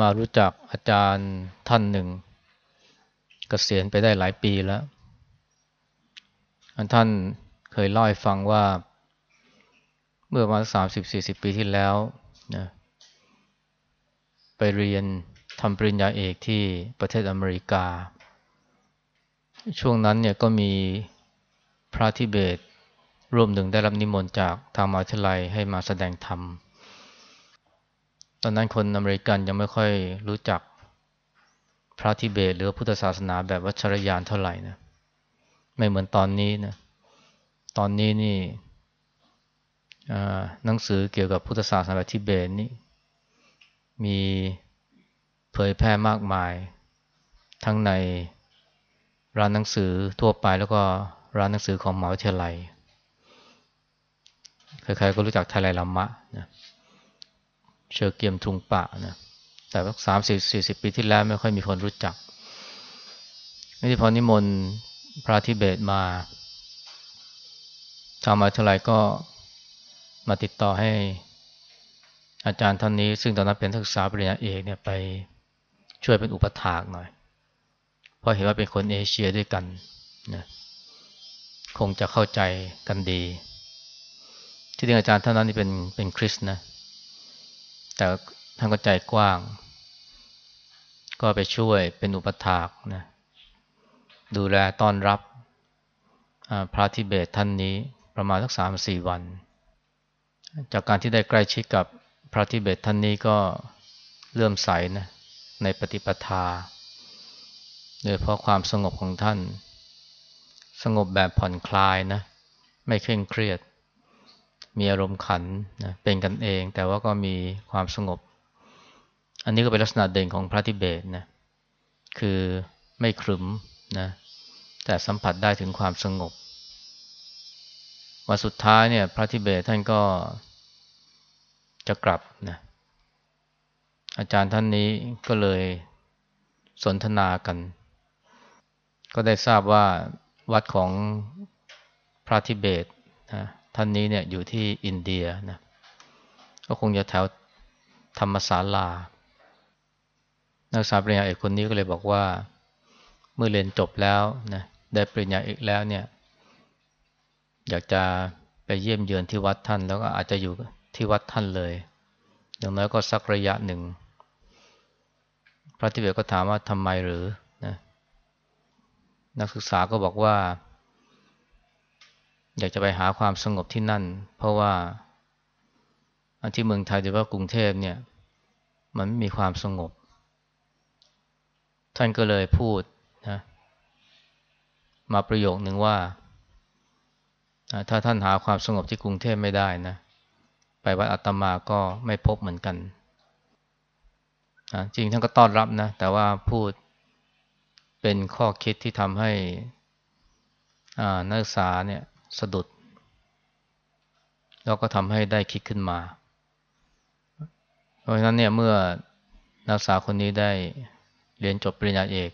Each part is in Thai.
มารู้จักอาจารย์ท่านหนึ่งกเกษียณไปได้หลายปีแล้ว อันท่านเคยเล่าให้ฟังว่า เมื่อประมาณสามสิบสี่สิบปีที่แล้วนะไปเรียนทำปริญญาเอกที่ประเทศอเมริกา ช่วงนั้นเนี่ยก็มีพระทิเบตร่วมหนึ่งได้รับนิมนต์จากทางมหาวิทยาลัยให้มาแสดงธรรม ตอนนั้นคนอเมริกันยังไม่ค่อยรู้จักพระทิเบตหรือพุทธศาสนาแบบวัชรยานเท่าไหร่นะไม่เหมือนตอนนี้นะตอนนี้นี่หนังสือเกี่ยวกับพุทธศาสนาแบบทิเบตนี่มีเผยแพร่มากมาย ทั้งในร้านหนังสือทั่วไปแล้วก็ร้านหนังสือของมหาวิทยาลัยใครๆก็รู้จักไทไลลัมมะนะ เชอร์เกียมทุงปะนะแต่ว่าสามสิบสี่สิบปีที่แล้วไม่ค่อยมีคนรู้จักนี่พอนิมนต์พระทิเบตมาทางมหาวิทยาลัยก็มาติดต่อให้อาจารย์ท่านนี้ ซึ่งตอนนั้นเป็นนักศึกษาปริญญาเอกเนี่ยไปช่วยเป็นอุปถากหน่อย เพราะเห็นว่าเป็นคนเอเชียด้วยกันนะคงจะเข้าใจกันดี ที่จริงอาจารย์ท่านนั้นนี่เป็นเป็นคริสนะ แต่ท่านก็ใจกว้าง ก็ไปช่วยเป็นอุปถากนะดูแลต้อนรับพระทิเบตท่านนี้ประมาณสักสามสี่วัน จากการที่ได้ใกล้ชิดกับพระทิเบตท่านนี้ก็เลื่อมใสนะในปฏิปทาโดยเพราะความสงบของท่าน สงบแบบผ่อนคลายนะ ไม่เคร่งเครียด มีอารมณ์ขันนะเป็นกันเอง แต่ว่าก็มีความสงบ อันนี้ก็เป็นลักษณะเด่นของพระทิเบตนะคือไม่ขรึมนะแต่สัมผัสได้ถึงความสงบวันสุดท้ายเนี่ยพระทิเบตท่านก็จะกลับนะอาจารย์ท่านนี้ก็เลยสนทนากัน ก็ได้ทราบว่าวัดของพระทิเบตนะ ท่านนี้เนี่ยอยู่ที่อินเดียนะก็คงจะแถวธรรมศาลา นักศึกษาปริญญาเอกคนนี้ก็เลยบอกว่า เมื่อเรียนจบแล้วนะได้ปริญญาเอกแล้วเนี่ยอยากจะไปเยี่ยมเยือนที่วัดท่าน แล้วก็อาจจะอยู่ที่วัดท่านเลย อย่างน้อยก็สักระยะหนึ่ง พระทิเบตก็ถามว่าทำไมหรือนะนักศึกษาก็บอกว่า อยากจะไปหาความสงบที่นั่น เพราะว่าที่เมืองไทยหรือว่ากรุงเทพเนี่ย มันไม่มีความสงบ ท่านก็เลยพูดนะมาประโยคหนึ่งว่า ถ้าท่านหาความสงบที่กรุงเทพไม่ได้นะ ไปวัดอัตมาก็ไม่พบเหมือนกัน จริงท่านก็ต้อนรับนะ แต่ว่าพูดเป็นข้อคิดที่ทำให้นักศึกษาเนี่ย สะดุด แล้วก็ทำให้ได้คิดขึ้นมา เพราะฉะนั้นเนี่ยเมื่อนักศึกษาคนนี้ได้เรียนจบปริญญาเอก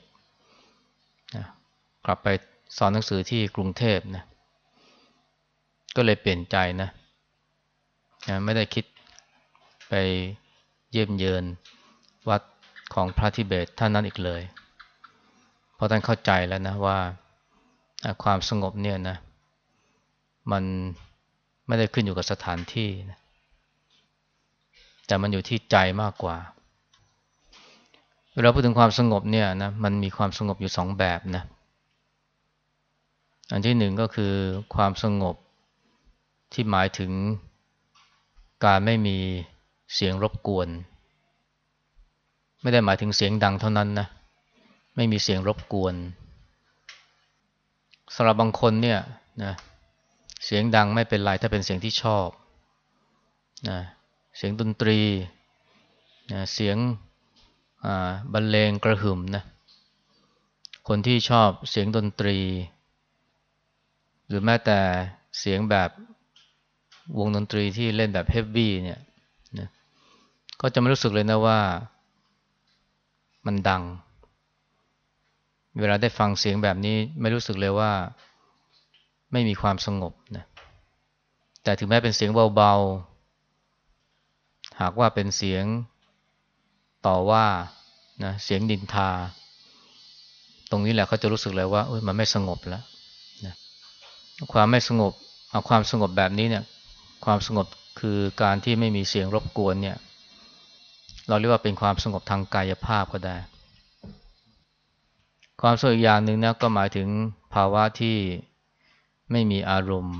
นะกลับไปสอนหนังสือที่กรุงเทพนะก็เลยเปลี่ยนใจนะนะไม่ได้คิดไปเยี่ยมเยือนวัดของพระทิเบตท่านนั้นอีกเลย เพราะท่านเข้าใจแล้วนะว่าความสงบเนี่ยนะ มันไม่ได้ขึ้นอยู่กับสถานที่นะแต่มันอยู่ที่ใจมากกว่า เวลาพูดถึงความสงบเนี่ยนะมันมีความสงบอยู่สองแบบนะ อันที่หนึ่งก็คือความสงบที่หมายถึงการไม่มีเสียงรบกวน ไม่ได้หมายถึงเสียงดังเท่านั้นนะ ไม่มีเสียงรบกวนสำหรับบางคนเนี่ยนะเเสียงดังไม่เป็นไรถ้าเป็นเสียงที่ชอบนะเสียงดนตรีนะเสียงบรรเลงกระหึ่มนะคนที่ชอบเสียงดนตรี หรือแม้แต่เสียงแบบวงดนตรีที่เล่นแบบเฮฟวี่เนี่ยนะก็จะไม่รู้สึกเลยนะว่ามันดัง เวลาได้ฟังเสียงแบบนี้ไม่รู้สึกเลยว่า ไม่มีความสงบนะแต่ถึงแม้เป็นเสียงเบาๆ หากว่าเป็นเสียงต่อว่านะเสียงดินทา ตรงนี้แหละเขาจะรู้สึกเลยว่ามันไม่สงบแล้วนะความไม่สงบเอาความสงบแบบนี้เนี่ย ความสงบคือการที่ไม่มีเสียงรบกวนเนี่ย เราเรียกว่าเป็นความสงบทางกายภาพก็ได้ ความสงบอีกอย่างหนึ่งนะก็หมายถึงภาวะที่ ไม่มีอารมณ์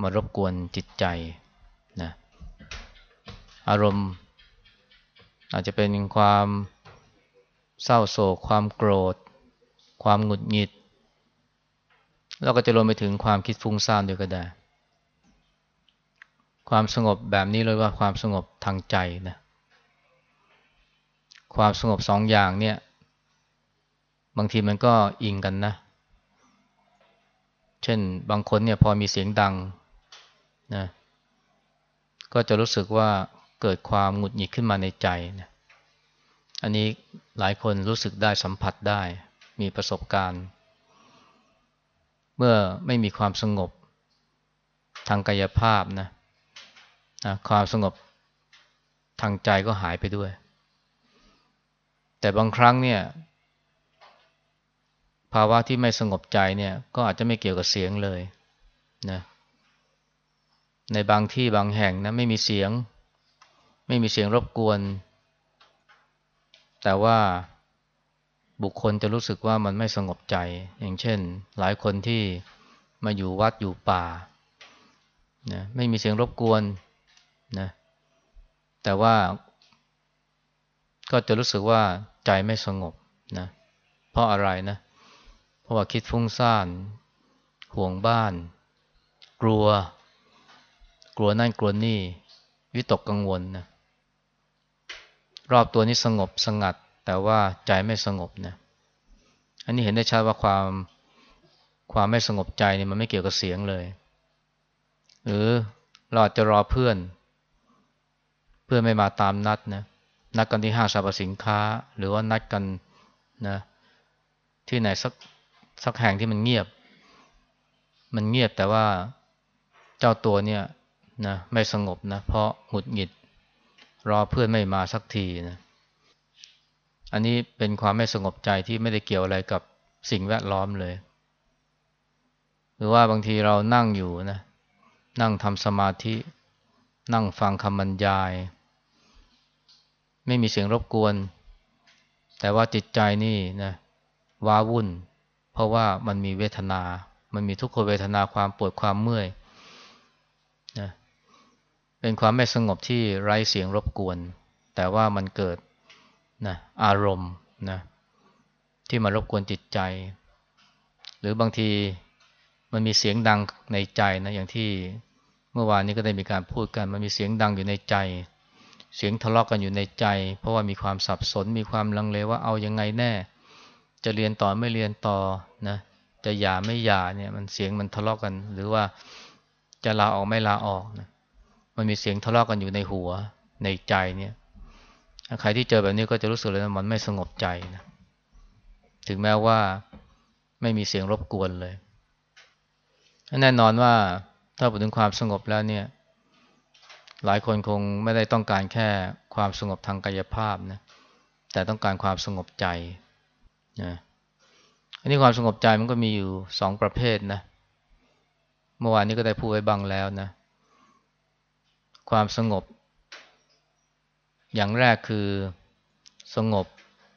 มารบกวนจิตใจนะอารมณ์ อาจจะเป็นความเศร้าโศก ความโกรธ ความหงุดหงิด แล้วก็จะรวมไปถึงความคิดฟุ้งซ่านด้วยก็ได้ ความสงบแบบนี้เลยว่าความสงบทางใจนะความสงบสองอย่างเนี่ย บางทีมันก็อิงกันนะเช่นบางคนเนี่ยพอมีเสียงดังนะก็จะรู้สึกว่าเกิดความหงุดหงิดขึ้นมาในใจนะอันนี้หลายคนรู้สึกได้สัมผัสได้ มีประสบการณ์ เมื่อไม่มีความสงบทางกายภาพนะนะความสงบทางใจก็หายไปด้วย แต่บางครั้งเนี่ย ภาวะที่ไม่สงบใจเนี่ยก็อาจจะไม่เกี่ยวกับเสียงเลยนะในบางที่บางแห่งนะไม่มีเสียง ไม่มีเสียงรบกวน แต่ว่าบุคคลจะรู้สึกว่ามันไม่สงบใจ อย่างเช่น หลายคนที่มาอยู่วัดอยู่ป่านะไม่มีเสียงรบกวนนะแต่ว่าก็จะรู้สึกว่าใจไม่สงบนะเพราะอะไรนะเราะว่าคิดฟุ้งซ่าน ห่วงบ้าน กลัว กลัวนั่นกลัวนี่ วิตกกังวลนะรอบตัวนี้สงบสงัด แต่ว่าใจไม่สงบนะอันนี้เห็นได้ชัดว่าความความไม่สงบใจเนี่ยมันไม่เกี่ยวกับเสียงเลย หรือเราอาจจะรอเพื่อน เพื่อนไม่มาตามนัดนะนัดกันที่ห้างสรรพสินค้า หรือว่านัดกันนะที่ไหนสัก สักแห่งที่มันเงียบ มันเงียบแต่ว่าเจ้าตัวเนี่ยนะไม่สงบนะ เพราะหงุดหงิด รอเพื่อนไม่มาสักทีนะอันนี้เป็นความไม่สงบใจที่ไม่ได้เกี่ยวอะไรกับสิ่งแวดล้อมเลย หรือว่าบางทีเรานั่งอยู่นะ นั่งทำสมาธิ นั่งฟังคำบรรยาย ไม่มีเสียงรบกวน แต่ว่าจิตใจนี่นะว้าวุ่น เพราะว่ามันมีเวทนา มันมีทุกขเวทนาความปวดความเมื่อยนะเป็นความไม่สงบที่ไร้เสียงรบกวน แต่ว่ามันเกิดนะอารมณ์นะที่มารบกวนจิตใจ หรือบางทีมันมีเสียงดังในใจนะอย่างที่เมื่อวานนี้ก็ได้มีการพูดกัน มันมีเสียงดังอยู่ในใจ เสียงทะเลาะกกันอยู่ในใจ เพราะว่ามีความสับสน มีความลังเลว่าเอายังไงแน่ จะเรียนต่อไม่เรียนต่อนะจะหย่าไม่หย่าเนี่ยมันเสียงมันทะเลาะกกัน หรือว่าจะลาออกไม่ลาออกนะมันมีเสียงทะเลาะกกันอยู่ในหัวในใจเนี่ยใครที่เจอแบบนี้ก็จะรู้สึกเลยว่ามันไม่สงบใจนะถึงแม้ว่าไม่มีเสียงรบกวนเลย แน่นอนว่าถ้าพูดถึงความสงบแล้วเนี่ย หลายคนคงไม่ได้ต้องการแค่ความสงบทางกายภาพนะแต่ต้องการความสงบใจ นะอันนี้ความสงบใจมันก็มีอยู่สองประเภทนะ เมื่อวานนี้ก็ได้พูดไว้บางแล้วนะ ความสงบ อย่างแรกคือสงบ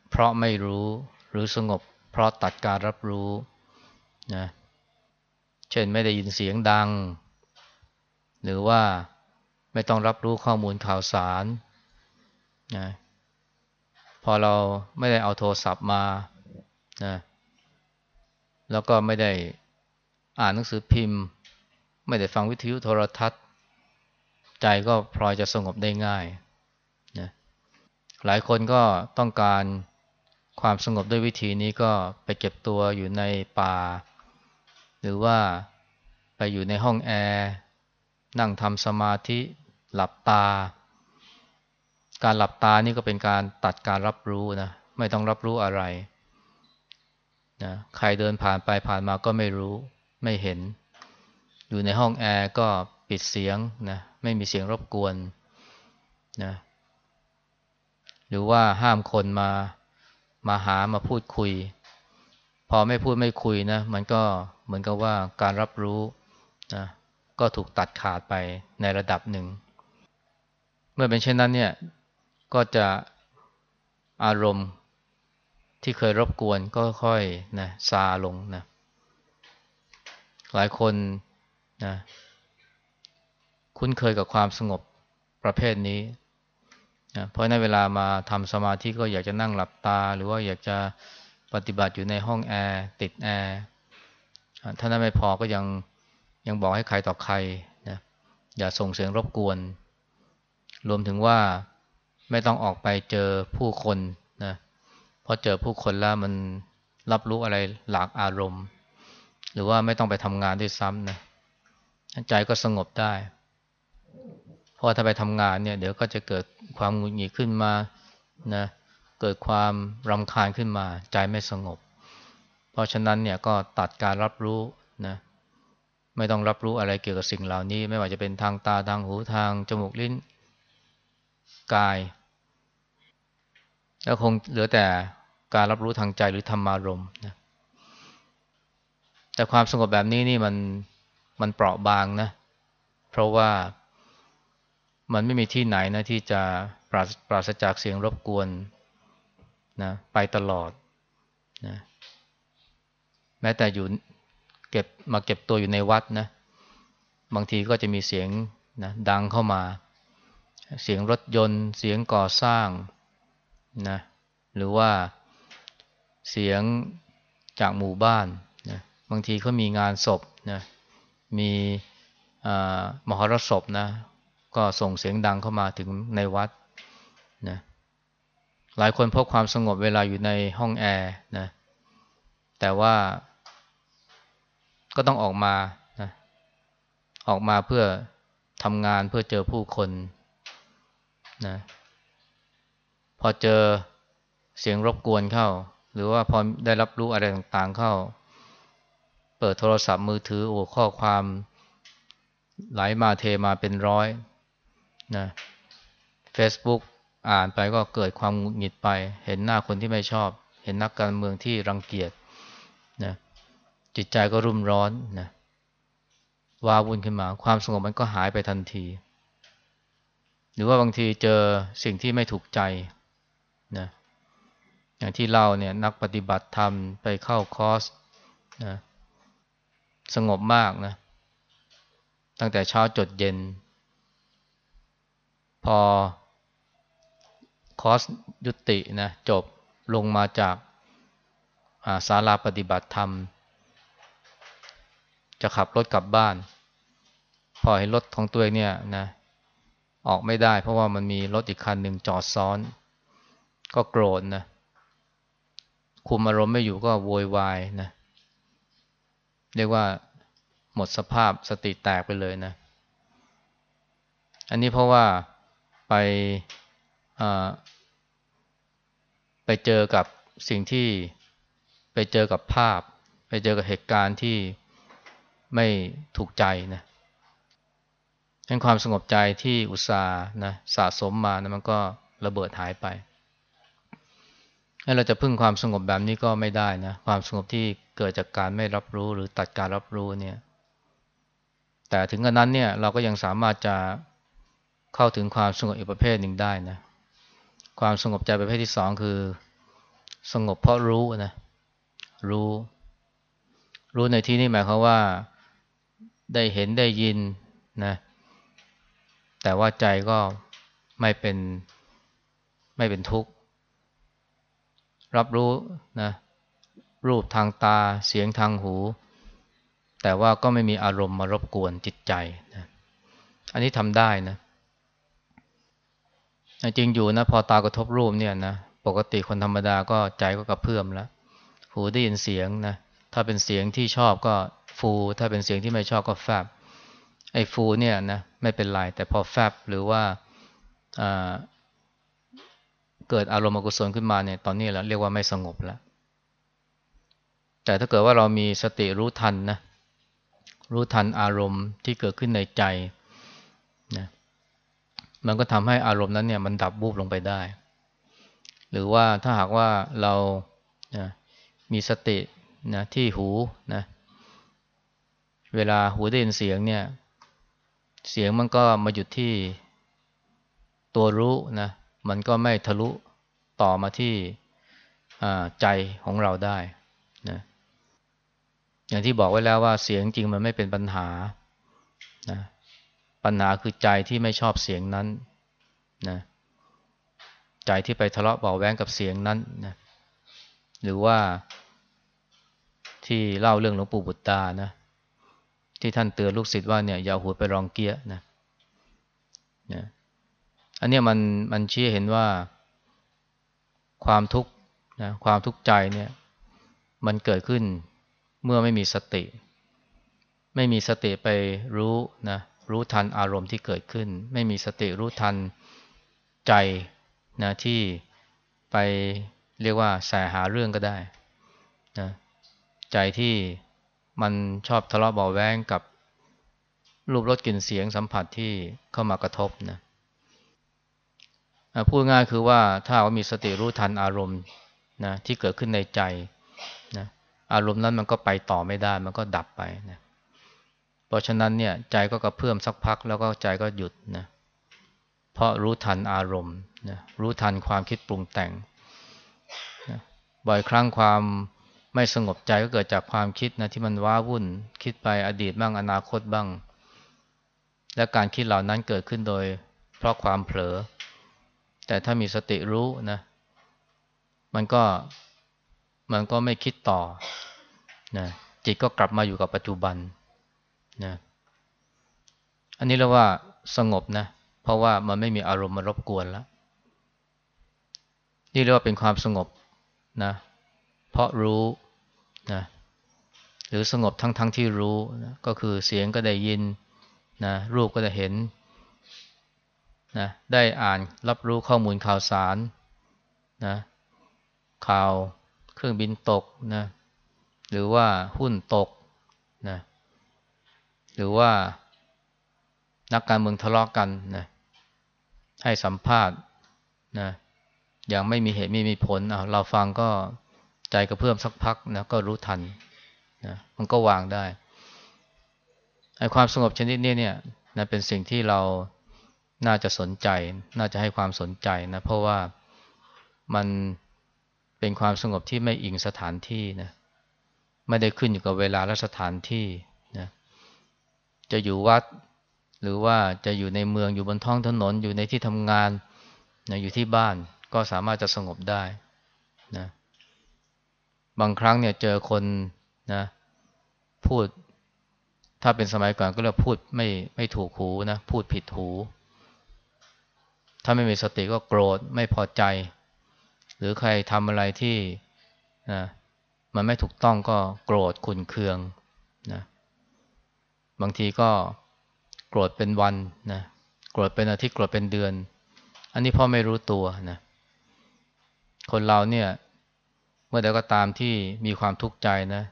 เพราะไม่รู้หรือสงบ เพราะตัดการรับรู้นะเช่นไม่ได้ยินเสียงดัง หรือว่าไม่ต้องรับรู้ข้อมูลข่าวสารนะพอเราไม่ได้เอาโทรศัพท์มา นะแล้วก็ไม่ได้อ่านหนังสือพิมพ์ ไม่ได้ฟังวิทยุโทรทัศน์ ใจก็พลอยจะสงบได้ง่ายนะหลายคนก็ต้องการความสงบด้วยวิธีนี้ก็ไปเก็บตัวอยู่ในป่า หรือว่าไปอยู่ในห้องแอร์นั่งทำสมาธิหลับตา การหลับตานี่ก็เป็นการตัดการรับรู้นะไม่ต้องรับรู้อะไร นะใครเดินผ่านไปผ่านมาก็ไม่รู้ไม่เห็น อยู่ในห้องแอร์ก็ปิดเสียงนะไม่มีเสียงรบกวนนะหรือว่าห้ามคนมามาหามาพูดคุย พอไม่พูดไม่คุยนะ มันก็เหมือนกับว่าการรับรู้นะก็ถูกตัดขาดไปในระดับหนึ่ง เมื่อเป็นเช่นนั้นเนี่ยก็จะอารมณ์ ที่เคยรบกวนก็ค่อยนะซาลงนะหลายคนนะคุ้นเคยกับความสงบประเภทนี้นะเพราะในเวลามาทำสมาธิก็อยากจะนั่งหลับตา หรือว่าอยากจะปฏิบัติอยู่ในห้องแอร์ติดแอร์ถ้านั้นไม่พอก็ยังยังบอกให้ใครต่อใครนะอย่าส่งเสียงรบกวน รวมถึงว่าไม่ต้องออกไปเจอผู้คนนะ พอเจอผู้คนแล้วมันรับรู้อะไรหลากอารมณ์ หรือว่าไม่ต้องไปทำงานด้วยซ้ำนะใจก็สงบได้ เพราะถ้าไปทำงานเนี่ย เดี๋ยวก็จะเกิดความหงุดหงิดขึ้นมานะเกิดความรำคาญขึ้นมา ใจไม่สงบ เพราะฉะนั้นเนี่ยก็ตัดการรับรู้นะไม่ต้องรับรู้อะไรเกี่ยวกับสิ่งเหล่านี้ ไม่ว่าจะเป็นทางตาทางหูทางจมูกลิ้น กาย แล้วคงเหลือแต่การรับรู้ทางใจหรือธรรมารมณ์นะแต่ความสงบแบบนี้นี่มันมันเปราะบางนะ เพราะว่ามันไม่มีที่ไหนนะที่จะปราปราศจากเสียงรบกวนนะไปตลอดนะแม้แต่อยู่เก็บมาเก็บตัวอยู่ในวัดนะบางทีก็จะมีเสียงนะดังเข้ามา เสียงรถยนต์ เสียงก่อสร้าง นะหรือว่าเสียงจากหมู่บ้านนะบางทีเขามีงานศพนะมีมหรสพนะก็ส่งเสียงดังเข้ามาถึงในวัดนะหลายคนพบความสงบเวลาอยู่ในห้องแอร์นะแต่ว่าก็ต้องออกมานะออกมาเพื่อทำงานเพื่อเจอผู้คนนะ พอเจอเสียงรบกวนเข้า หรือว่าพอได้รับรู้อะไรต่างๆเข้า เปิดโทรศัพท์มือถือโอ้ข้อความไหลมาเทมาเป็นร้อยนะ Facebook อ่านไปก็เกิดความหงุดหงิดไป เห็นหน้าคนที่ไม่ชอบ เห็นนักการเมืองที่รังเกียจนะจิตใจก็รุ่มร้อนนะวาวุ่นขึ้นมา ความสงบมันก็หายไปทันที หรือว่าบางทีเจอสิ่งที่ไม่ถูกใจ นะอย่างที่เราเนี่ยนักปฏิบัติธรรมไปเข้าคอร์สนะสงบมากนะ ตั้งแต่เช้าจดเย็น พอคอร์สยุตินะจบลงมาจากาศาลาปฏิบัติธรรม จะขับรถกลับบ้าน พอเห็นรถของตัวเองเนี่ยนะออกไม่ได้เพราะว่ามันมีรถอีกคันหนึ่งจอดซ้อน ก็โกรธนะคุมอารมณ์ไม่อยู่ก็โวยวายนะเรียกว่าหมดสภาพสติแตกไปเลยนะ อันนี้เพราะว่าไปไปเจอกับสิ่งที่ไปเจอกับภาพ ไปเจอกับเหตุการณ์ที่ไม่ถูกใจนะเป็นความสงบใจที่อุตส่าห์นะสะสมมานะมันก็ระเบิดหายไป ให้เราจะพึ่งความสงบแบบนี้ก็ไม่ได้นะ ความสงบที่เกิดจากการไม่รับรู้หรือตัดการรับรู้เนี่ย แต่ถึงกระนั้นเนี่ยเราก็ยังสามารถจะเข้าถึงความสงบอีกประเภทหนึ่งได้นะ ความสงบใจประเภทที่สองคือ สงบเพราะรู้นะ รู้ รู้ในที่นี้หมายความว่าได้เห็นได้ยินนะ แต่ว่าใจก็ไม่เป็นไม่เป็นทุกข์ รับรู้นะรูปทางตาเสียงทางหู แต่ว่าก็ไม่มีอารมณ์มารบกวนจิตใจนะอันนี้ทำได้นะจริงอยู่นะพอตากระทบรูปเนี่ยนะปกติคนธรรมดาก็ใจก็กระเพื่อมแล้ว หูได้ยินเสียงนะถ้าเป็นเสียงที่ชอบก็ฟู ถ้าเป็นเสียงที่ไม่ชอบก็แฟบไอ้ฟูเนี่ยนะไม่เป็นไรแต่พอแฟบหรือว่า เกิดอารมณ์อกุศลขึ้นมาเนี่ยตอนนี้เราเรียกว่าไม่สงบแล้ว แต่ถ้าเกิดว่าเรามีสติรู้ทันนะรู้ทันอารมณ์ที่เกิดขึ้นในใจนะมันก็ทำให้อารมณ์นั้นเนี่ยมันดับบูบลงไปได้ หรือว่าถ้าหากว่าเรานะมีสตินะที่หูนะเวลาหูได้ยินเสียงเนี่ยเสียงมันก็มาหยุดที่ตัวรู้นะ มันก็ไม่ทะลุต่อมาที่ใจของเราได้นะอย่างที่บอกไว้แล้วว่าเสียงจริงมันไม่เป็นปัญหานะปัญหาคือใจที่ไม่ชอบเสียงนั้นนะใจที่ไปทะเลาะเบาแวงกับเสียงนั้นนะหรือว่าที่เล่าเรื่องหลวงปู่บุตตานะที่ท่านเตือนลูกศิษย์ว่าเนี่ยอย่าหัวไปรองเกียนะนะ อันนี้มันมันชี้เห็นว่าความทุกข์นะความทุกข์ใจเนี่ย มันเกิดขึ้นเมื่อไม่มีสติ ไม่มีสติไปรู้นะรู้ทันอารมณ์ที่เกิดขึ้น ไม่มีสติรู้ทันใจนะที่ไปเรียกว่าแสหาเรื่องก็ได้นะใจที่มันชอบทะเลาะเบาแวงกับรูปรสกลิ่นเสียงสัมผัสที่เข้ามากระทบนะ พูดง่ายคือว่าถ้าว่ามีสติรู้ทันอารมณ์นะที่เกิดขึ้นในใจนะอารมณ์นั้นมันก็ไปต่อไม่ได้ มันก็ดับไปนะเพราะฉะนั้นเนี่ยใจก็กระเพื่อมสักพักแล้วก็ใจก็หยุดนะเพราะรู้ทันอารมณ์นะรู้ทันความคิดปรุงแต่งนะบ่อยครั้งความไม่สงบใจก็เกิดจากความคิดนะที่มันว้าวุ่นคิดไปอดีตบ้างอนาคตบ้าง และการคิดเหล่านั้นเกิดขึ้นโดย เพราะความเผลอ แต่ถ้ามีสติรู้นะ มันก็มันก็ไม่คิดต่อนะจิตก็กลับมาอยู่กับปัจจุบันนะอันนี้เรียกว่าสงบนะ เพราะว่ามันไม่มีอารมณ์มารบกวนแล้ว นี่เรียกว่าเป็นความสงบนะ เพราะรู้นะหรือสงบทั้งๆทที่รู้นะก็คือเสียงก็ได้ยินนะรูปก็ได้เห็น นะได้อ่านรับรู้ข้อมูลข่าวสารนะข่าวเครื่องบินตกนะหรือว่าหุ้นตกนะหรือว่านักการเมืองทะเลาะกกันนะให้สัมภาษณ์นะอย่างไม่มีเหตุไม่มีผลเราฟังก็ใจกระเพื่อมสักพักนะก็รู้ทันนะมันก็วางได้ไอ้ความสงบชนิดนี้เนี่ยนะเป็นสิ่งที่เรา น่าจะสนใจ น่าจะให้ความสนใจนะ เพราะว่ามันเป็นความสงบที่ไม่อิงสถานที่นะ ไม่ได้ขึ้นอยู่กับเวลาและสถานที่นะ จะอยู่วัด หรือว่าจะอยู่ในเมือง อยู่บนท้องถนน อยู่ในที่ทำงานนะอยู่ที่บ้าน ก็สามารถจะสงบได้นะ บางครั้งเนี่ยเจอคนนะ พูดถ้าเป็นสมัยก่อนก็เรียกพูดไม่ไม่ถูกหูนะ พูดผิดหู ถ้าไม่มีสติก็โกรธไม่พอใจ หรือใครทำอะไรที่นะมันไม่ถูกต้องก็โกรธขุนเคืองนะบางทีก็โกรธเป็นวันนะโกรธเป็นอาทิตย์โกรธเป็นเดือน อันนี้พ่อไม่รู้ตัวนะคนเราเนี่ย เมื่อใดก็ตามที่มีความทุกข์ใจนะ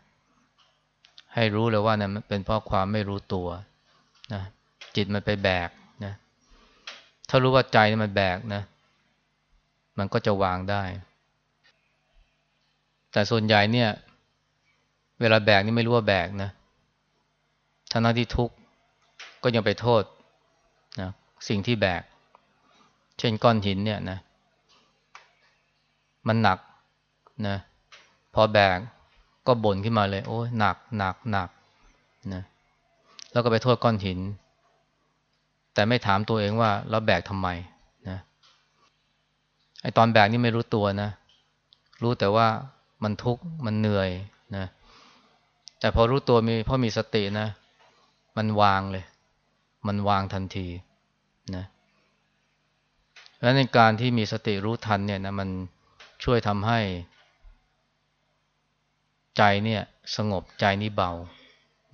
ให้รู้เลยว่านะเป็นเพราะความไม่รู้ตัวนะจิตมันไปแบก ถ้ารู้ว่าใจมันแบกนะ มันก็จะวางได้ แต่ส่วนใหญ่เนี่ย เวลาแบกนี่ไม่รู้ว่าแบกนะทั้งที่ทุกข์ก็ยังไปโทษนะสิ่งที่แบก เช่นก้อนหินเนี่ยนะ มันหนักนะ พอแบกก็บ่นขึ้นมาเลย โอ้ยหนักหนักหนักนะแล้วก็ไปโทษก้อนหิน แต่ไม่ถามตัวเองว่าเราแบกทำไมนะไอตอนแบกนี่ไม่รู้ตัวนะ รู้แต่ว่ามันทุกข์มันเหนื่อยนะแต่พอรู้ตัวมีพราะมีสตินะ มันวางเลย มันวางทันทีนะและในการที่มีสติรู้ทันเนี่ยนะมันช่วยทำให้ ใจเนี่ย สงบใจนี้เบา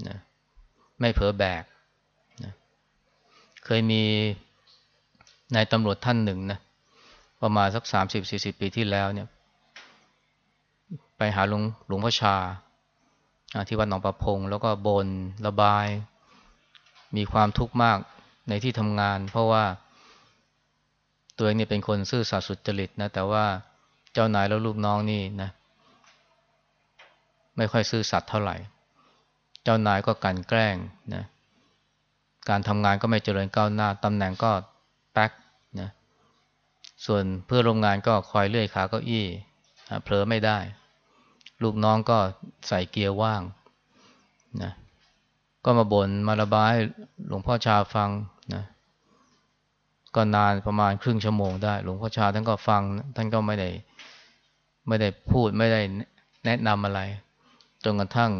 นะไม่เผลอแบก เคยมีนายตำรวจท่านหนึ่งนะประมาณสักสามสิบสี่สิบปีที่แล้วเนี่ย ไปหาหลวงหลวงพ่อชา ที่วัดหนองประพง แล้วก็บนระบาย มีความทุกข์มากในที่ทำงาน เพราะว่า ตัวเองเนี่ยเป็นคนซื่อสัตย์สุจริตนะแต่ว่าเจ้านายแล้วลูกน้องนี่นะไม่ค่อยซื่อสัตย์เท่าไหร่ เจ้านายก็กันแกล้งนะ การทำงานก็ไม่เจริญก้าวหน้าตำแหน่งก็แป๊กนะส่วนเพื่อโรงงานก็คอยเลื่อยขาเก้าอี้เผลอไม่ได้ ลูกน้องก็ใส่เกียร์ว่างนะก็มาบน่นมาระบายหลวงพ่อชาฟังนะก็นานประมาณครึ่งชั่วโมงได้ หลวงพ่อชาท่านก็ฟัง ท่านก็ไม่ได้ไม่ได้พูดไม่ได้แนะนำอะไรจนกระทั่ง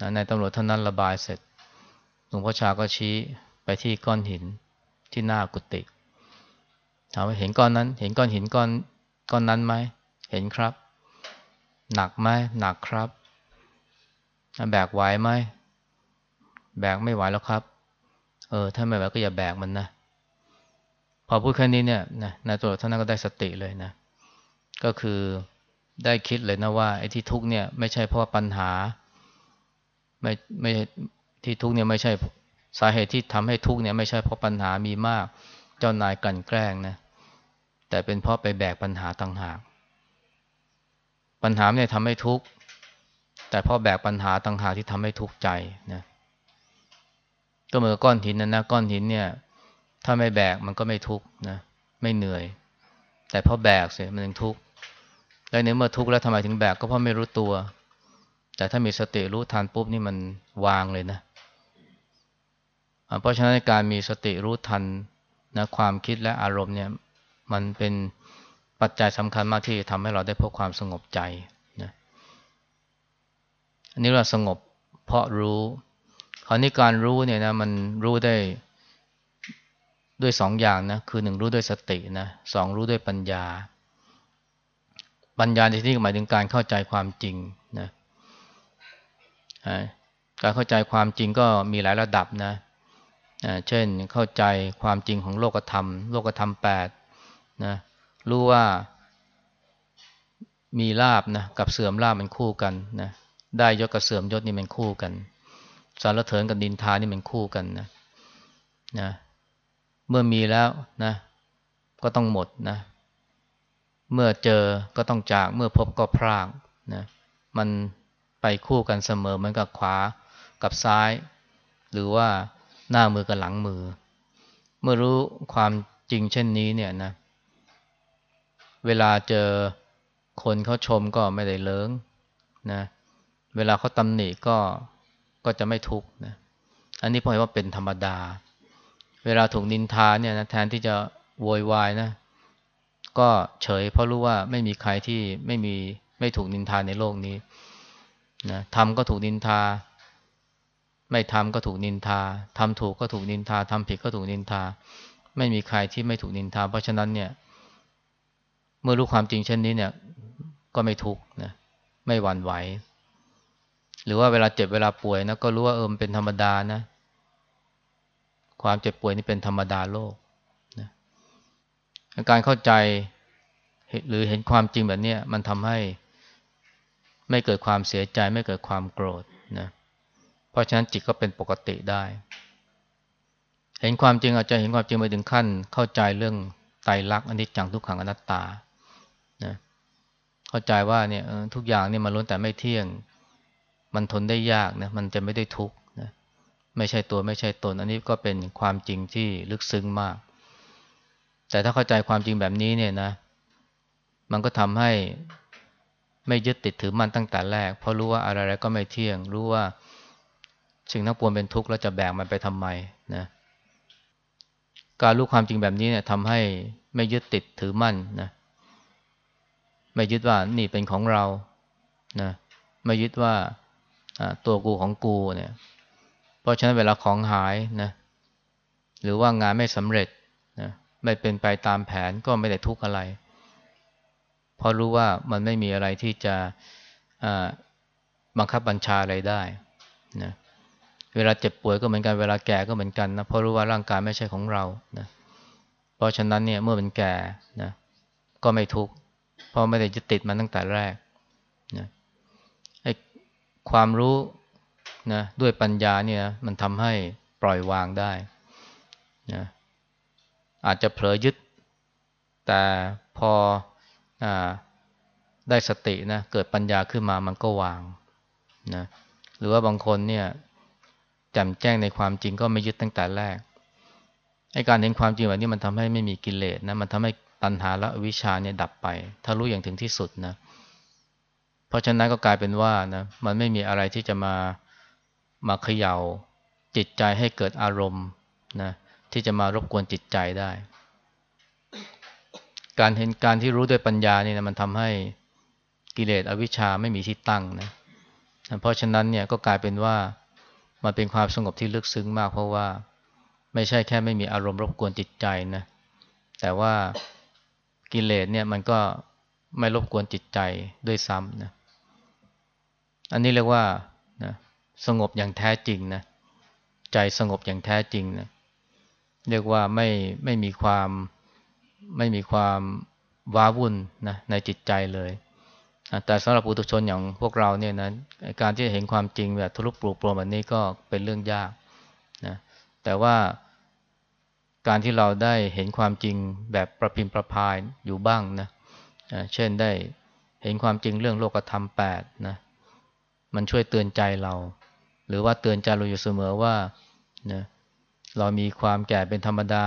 นะนายตำรวจท่านนั้นระบายเสร็จ หลวงพ่อชาก็ชี้ ไปที่ก้อนหินที่หน้ากุฏิถามว่าเห็นก้อนนั้น เห็นก้อนหินก้อนก้อนนั้นไหมเห็นครับ หนักไหมหนักครับแบกไหวไหมแบกไม่ไหวแล้วครับ เออ ถ้าไม่ไหวก็อย่าแบกมันนะ พอพูดแค่นี้เนี่ยนะนายตำรวจท่านนั้นก็ได้สติเลยนะ ก็คือได้คิดเลยนะว่าไอ้ที่ทุกเนี่ย ไม่ใช่เพราะปัญหา ไม่ไม่ที่ทุกเนี่ยไม่ใช่ สาเหตุที่ทำให้ทุกเนี่ยไม่ใช่เพราะปัญหามีมาก เจ้านายกลั่นแกล้งนะแต่เป็นเพราะไปแบกปัญหาต่างหาก ปัญหาเนี่ยทำให้ทุกข์แต่เพราะแบกปัญหาต่างหากที่ทำให้ทุกข์ใจนะก็เหมือนก้อนหินนะนะก้อนหินเนี่ย ถ้าไม่แบกมันก็ไม่ทุกข์นะไม่เหนื่อย แต่พอแบกเสียมันถึงทุกข์แล้วในเมื่อทุกข์แล้วทำไมถึงแบกก็เพราะไม่รู้ตัว แต่ถ้ามีสติรู้ทันปุ๊บนี่มันวางเลยนะ เพราะฉะนั้นการมีสติรู้ทันนะความคิดและอารมณ์เนี่ยมันเป็นปัจจัยสำคัญมากที่ทำให้เราได้พบความสงบใจนะอันนี้เราสงบเพราะรู้คราวนี้การรู้เนี่ยนะมันรู้ได้ด้วยสองอย่างนะคือหนึ่งรู้ด้วยสตินะสองรู้ด้วยปัญญา ปัญญาในที่นี้หมายถึงการเข้าใจความจริงนะการเข้าใจความจริงก็มีหลายระดับนะ เช่นเข้าใจความจริงของโลกธรรม โลกธรรมแปดนะรู้ว่ามีลาบนะกับเสื่อมลาบมันคู่กันนะได้ยศกับเสื่อมยศนี่มันคู่กัน สารเถินกับดินทานี่มันคู่กันนะนะเมื่อมีแล้วนะก็ต้องหมดนะเมื่อเจอก็ต้องจากเมื่อพบก็พรากนะมันไปคู่กันเสมอเหมือนกับขวากับซ้าย หรือว่า หน้ามือกับหลังมือ เมื่อรู้ความจริงเช่นนี้เนี่ยนะ เวลาเจอคนเขาชมก็ไม่ได้เลิงนะ เวลาเขาตำหนิก็ก็จะไม่ทุกข์นะ อันนี้เพราะว่าเป็นธรรมดา เวลาถูกนินทาเนี่ยนะแทนที่จะโวยวายนะ ก็เฉยเพราะรู้ว่าไม่มีใครที่ไม่มีไม่ถูกนินทาในโลกนี้นะทำก็ถูกนินทา ไม่ทำก็ถูกนินทาทำถูกก็ถูกนินทาทำผิดก็ถูกนินทา ไม่มีใครที่ไม่ถูกนินทา เพราะฉะนั้นเนี่ย เมื่อรู้ความจริงเช่นนี้เนี่ย ก็ไม่ทุกข์นะไม่หวั่นไหว หรือว่าเวลาเจ็บเวลาป่วยนะก็รู้ว่าเออมันเป็นธรรมดานะ ความเจ็บป่วยนี่เป็นธรรมดาโลกนะการเข้าใจหรือเห็นความจริงแบบนี้มันทำให้ไม่เกิดความเสียใจไม่เกิดความโกรธนะเราะฉะนั้นจิตก็เป็นปกติได้ เห็นความจริงอาจจะเห็นความจริงไปถึงขั้น เข้าใจเรื่องไตรลักษณ์อนิจจังทุกขังอนัตตานะเข้าใจว่าเนี่ยทุกอย่างเนี่ยมันล้วนแต่ไม่เที่ยง มันทนได้ยากนะมันจะไม่ได้ทุกข์นะไม่ใช่ตัวไม่ใช่ตน อันนี้ก็เป็นความจริงที่ลึกซึ้งมาก แต่ถ้าเข้าใจความจริงแบบนี้เนี่ยนะ มันก็ทำให้ไม่ยึดติดถือมันตั้งแต่แรก เพราะรู้ว่าอะไรๆก็ไม่เที่ยง รู้ว่า สิ่งทั้งปวงเป็นทุกข์แล้วจะแบกมันไปทำไมนะการรู้ความจริงแบบนี้เนี่ยทำให้ไม่ยึดติดถือมั่นนะไม่ยึดว่านี่เป็นของเรานะไม่ยึดว่าตัวกูของกูเนี่ย เพราะฉะนั้นเวลาของหายนะหรือว่างานไม่สำเร็จนะไม่เป็นไปตามแผนก็ไม่ได้ทุกข์อะไร เพราะรู้ว่ามันไม่มีอะไรที่จะบังคับบัญชาอะไรได้นะ เวลาเจ็บป่วยก็เหมือนกันเวลาแก่ก็เหมือนกันนะเพราะรู้ว่าร่างกายไม่ใช่ของเรานะเพราะฉะนั้นเนี่ยเมื่อเป็นแก่นะก็ไม่ทุกข์เพราะไม่ได้ยึดติดมันตั้งแต่แรกนะความรู้นะด้วยปัญญาเนี่ยมันทำให้ปล่อยวางได้นะอาจจะเผลอยึด แต่พออได้สตินะเกิดปัญญาขึ้นมามันก็วางนะหรือว่าบางคนเนี่ย จ่มแจ้งในความจริงก็ไม่ยึดตั้งแต่แรกไอ้การเห็นความจริงแบบนี้มันทำให้ไม่มีกิเลสนะมันทำให้ตัณหาและวิชาเนี่ยดับไป ถ้ารู้อย่างถึงที่สุดนะเพราะฉะนั้นก็กลายเป็นว่านะมันไม่มีอะไรที่จะมามาเขย่าจิตใจให้เกิดอารมณ์นะที่จะมารบกวนจิตใจได้ การเห็นการที่รู้ด้วยปัญญานี่นะมันทำให้กิเลสอวิชชาไม่มีที่ตั้งนะเพราะฉะนั้นเนี่ยก็กลายเป็นว่า มันเป็นความสงบที่ลึกซึ้งมาก เพราะว่าไม่ใช่แค่ไม่มีอารมณ์รบกวนจิตใจนะ แต่ว่ากิเลสเนี่ยมันก็ไม่รบกวนจิตใจด้วยซ้ำนะ อันนี้เรียกว่านะสงบอย่างแท้จริงนะ ใจสงบอย่างแท้จริงนะ เรียกว่าไม่ไม่มีความไม่มีความว้าวุ่นนะในจิตใจเลย แต่สำหรับปุถุชนอย่างพวกเราเนี่ยนะการที่จะเห็นความจริงแบบทะลุปลุกปลงแบบนี้ก็เป็นเรื่องยากนะแต่ว่าการที่เราได้เห็นความจริงแบบประพิมพ์ประพายอยู่บ้างนะเช่นได้เห็นความจริงเรื่องโลกธรรมแปดนะมันช่วยเตือนใจเรา หรือว่าเตือนใจเราอยู่เสมอว่านะเรามีความแก่เป็นธรรมดา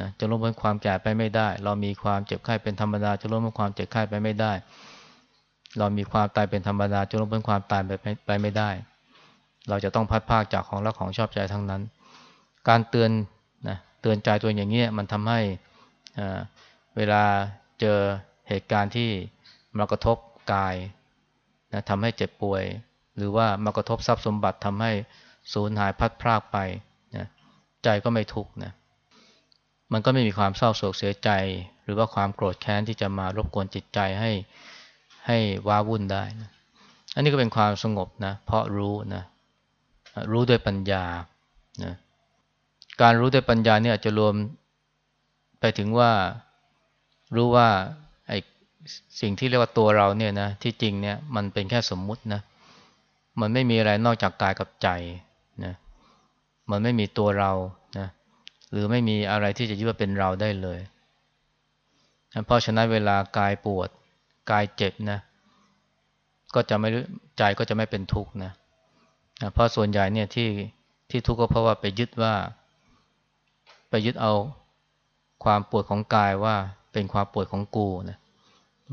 นะจะล้มพ้นความแก่ไปไม่ได้ เรามีความเจ็บไข้เป็นธรรมดา จะล้มพ้นความเจ็บไข้ไปไม่ได้ เรามีความตายเป็นธรรมดาจะล้มพ้นความตายไปไปไม่ได้ เราจะต้องพัดภาคจากของรักของชอบใจทั้งนั้น การเตือนนะเตือนใจตัวอย่างนี้มันทำให้เวลาเจอเหตุการณ์ที่มากระทบกายนะทำให้เจ็บป่วย หรือว่ามากระทบทรัพย์สมบัติทำให้สูญหายพัดพรากไปนะใจก็ไม่ทุกข์นะมันก็ไม่มีความเศร้าโศกเสียใจ หรือว่าความโกรธแค้นที่จะมารบกวนจิตใจให้ ให้ว้าวุ่นได้นะอันนี้ก็เป็นความสงบนะเพราะรู้นะรู้ด้วยปัญญานะการรู้ด้วยปัญญาเนี่ยจะรวมไปถึงว่ารู้ว่าไอสิ่งที่เรียกว่าตัวเราเนี่ยนะที่จริงเนี่ยมันเป็นแค่สมมุตินะมันไม่มีอะไรนอกจากกายกับใจนะมันไม่มีตัวเรานะหรือไม่มีอะไรที่จะยึดว่าเป็นเราได้เลย เพราะฉะนั้นเวลากายปวด กายเจ็บนะ ก็จะไม่ใจก็จะไม่เป็นทุกข์นะนะเพราะส่วนใหญ่เนี่ยที่ที่ทุกข์ก็เพราะว่าไปยึดว่า ไปยึดเอาความปวดของกายว่าเป็นความปวดของกูนะ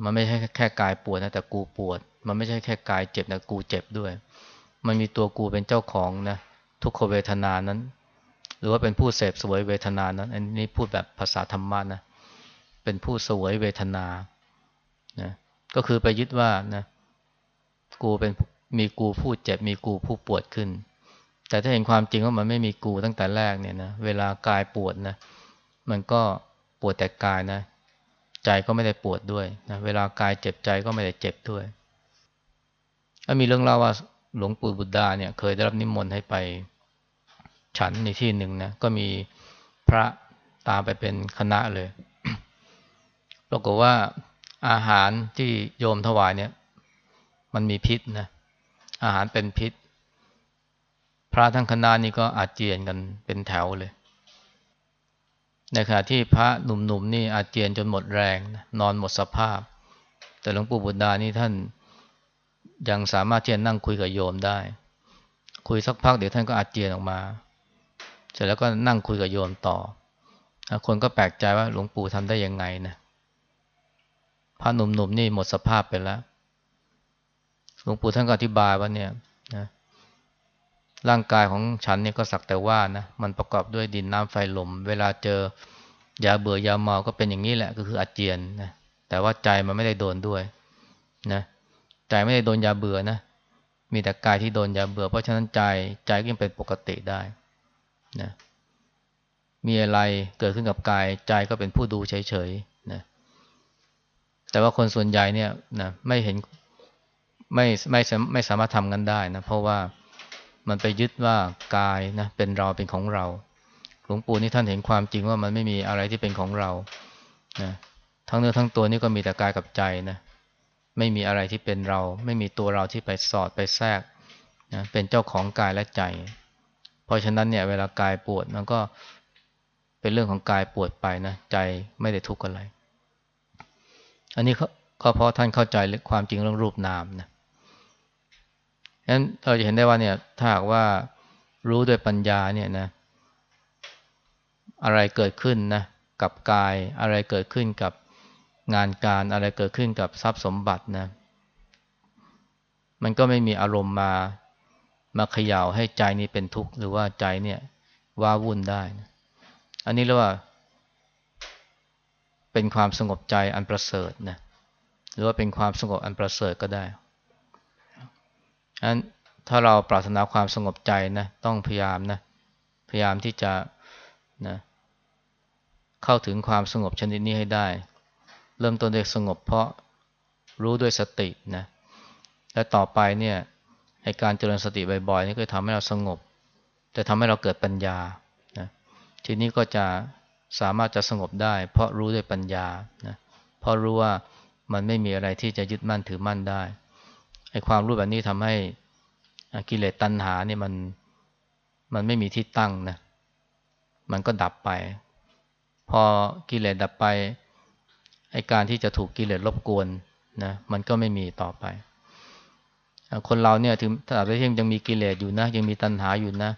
มันไม่ใช่แค่กายปวดนะแต่กูปวด มันไม่ใช่แค่กายเจ็บนะกูเจ็บด้วย มันมีตัวกูเป็นเจ้าของนะทุกขเวทนานั้น หรือว่าเป็นผู้เสพสวยเวทนานั้น อันนี้พูดแบบภาษาธรรมะนะเป็นผู้สวยเวทนานะ ก็คือไปยึดว่านะกูเป็นมีกูผู้เจ็บมีกูผู้ปวดขึ้น แต่ถ้าเห็นความจริงว่ามันไม่มีกูตั้งแต่แรกเนี่ยนะเวลากายปวดนะมันก็ปวดแต่กายนะ ใจก็ไม่ได้ปวดด้วยนะเวลากายเจ็บใจก็ไม่ได้เจ็บด้วยก็มีเรื่องเล่าว่าหลวงปู่บุตรดาเนี่ยเคยได้รับนิมนต์ให้ไป ฉันในที่หนึ่งนะก็มีพระตามไปเป็นคณะเลยปรากฏว่า อาหารที่โยมถวายเนี่ย มันมีพิษนะ อาหารเป็นพิษ พระทั้งคณะนี่ก็อาเจียนกันเป็นแถวเลย ในขณะที่พระหนุ่มๆนี่อาเจียนจนหมดแรงนอนหมดสภาพ แต่หลวงปู่บุตรดานี่ท่านยังสามารถที่จะนั่งคุยกับโยมได้ คุยสักพักเดี๋ยวท่านก็อาเจียนออกมา เสร็จแล้วก็นั่งคุยกับโยมต่อ คนก็แปลกใจว่าหลวงปู่ทำได้ยังไงนะ พระหนุ่มๆนี่หมดสภาพไปแล้วหลวงปู่ท่านก็อธิบายว่าเนี่ยนะร่างกายของฉันเนี่ยก็สักแต่ว่านะมันประกอบด้วยดินน้ำไฟลม เวลาเจอยาเบื่อยาเมาก็เป็นอย่างนี้แหละก็คืออาเจียนนะแต่ว่าใจมันไม่ได้โดนด้วยนะใจไม่ได้โดนยาเบื่อนะมีแต่กายที่โดนยาเบื่อ เพราะฉะนั้นใจใจก็ยังเป็นปกติได้นะมีอะไรเกิดขึ้นกับกายใจก็เป็นผู้ดูเฉยๆ แต่ว่าคนส่วนใหญ่เนี่ยนะไม่เห็นไม่ไม่ไม่สามารถทำกันได้นะเพราะว่ามันไปยึดว่ากายนะเป็นเราเป็นของเรา หลวงปู่นี่ท่านเห็นความจริงว่ามันไม่มีอะไรที่เป็นของเรานะทั้งเนื้อทั้งตัวนี่ก็มีแต่กายกับใจนะไม่มีอะไรที่เป็นเรา ไม่มีตัวเราที่ไปสอดไปแทรกนะเป็นเจ้าของกายและใจ เพราะฉะนั้นเนี่ยเวลากายปวดมันก็เป็นเรื่องของกายปวดไปนะใจไม่ได้ทุกข์อะไร อันนี้เขาก็เพราะท่านเข้าใจความจริงเรื่องรูปนามนะฉะนั้นเราจะเห็นได้ว่าเนี่ยถ้าหากว่ารู้ด้วยปัญญาเนี่ยนะอะไรเกิดขึ้นนะกับกายอะไรเกิดขึ้นกับงานการอะไรเกิดขึ้นกับทรัพย์สมบัตินะมันก็ไม่มีอารมณ์มามาเขย่าให้ใจนี้เป็นทุกข์หรือว่าใจเนี่ยว้าวุ่นได้นะอันนี้เรียกว่า เป็นความสงบใจอันประเสริฐนะหรือว่าเป็นความสงบอันประเสริฐก็ได้อันถ้าเราปรารถนาความสงบใจนะต้องพยายามนะพยายามที่จะนะเข้าถึงความสงบชนิดนี้ให้ได้ เริ่มต้นด้วยสงบเพราะรู้ด้วยสตินะและต่อไปเนี่ยใหการเจริญสติบ่อยๆนี่ก็ทำให้เราสงบ จะทำให้เราเกิดปัญญานะทีนี้ก็จะ สามารถจะสงบได้ เพราะรู้ด้วยปัญญานะเพราะรู้ว่ามันไม่มีอะไรที่จะยึดมั่นถือมั่นได้ไอ้ความรู้แบบนี้ทำให้กิเลสตัณหาเนี่ยมันมันไม่มีที่ตั้งนะมันก็ดับไป พอกิเลสดับไปไอ้การที่จะถูกกิเลสรบกวนนะมันก็ไม่มีต่อไป คนเราเนี่ยถึงถ้าที่ยังมีกิเลสอยู่นะ ยังมีตัณหาอยู่นะ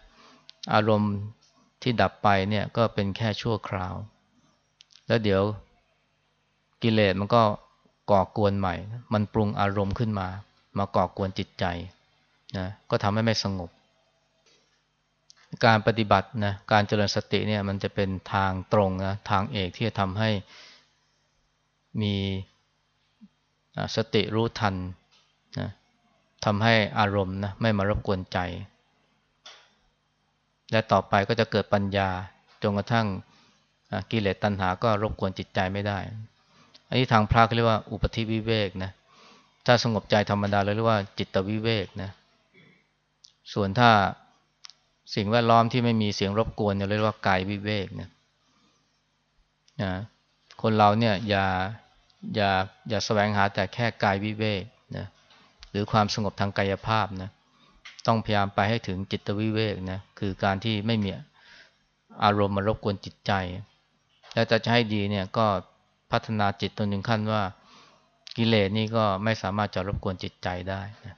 อารมณ์ ที่ดับไปเนี่ยก็เป็นแค่ชั่วคราว แล้วเดี๋ยวกิเลสมันก็ก่อกวนใหม่ มันปรุงอารมณ์ขึ้นมา มาก่อกวนจิตใจนะก็ทำให้ไม่สงบ การปฏิบัตินะการเจริญสติเนี่ยมันจะเป็นทางตรงนะทางเอกที่จะทำให้มีสติรู้ทันนะทำให้อารมณ์นะไม่มารบกวนใจ และต่อไปก็จะเกิดปัญญาจนกระทั่งกิเลสตัณหาก็รบกวนจิตใจไม่ได้ อันนี้ทางพระเขาเรียกว่าอุปธิวิเวกนะ ถ้าสงบใจธรรมดาเลยเรียกว่าจิตวิเวกนะ ส่วนถ้าสิ่งแวดล้อมที่ไม่มีเสียงรบกวนเนี่ยเรียกว่ากายวิเวกนะนะคนเราเนี่ยอย่าอย่าอย่าแสวงหาแต่แค่กายวิเวกนะหรือความสงบทางกายภาพนะ ต้องพยายามไปให้ถึงจิตวิเวกนะคือการที่ไม่มีอารมณ์มารบกวนจิตใจ แล้วจะให้ดีเนี่ยก็พัฒนาจิตตัวหนึ่งขั้นว่ากิเลสนี่ก็ไม่สามารถจะรบกวนจิตใจได้นะ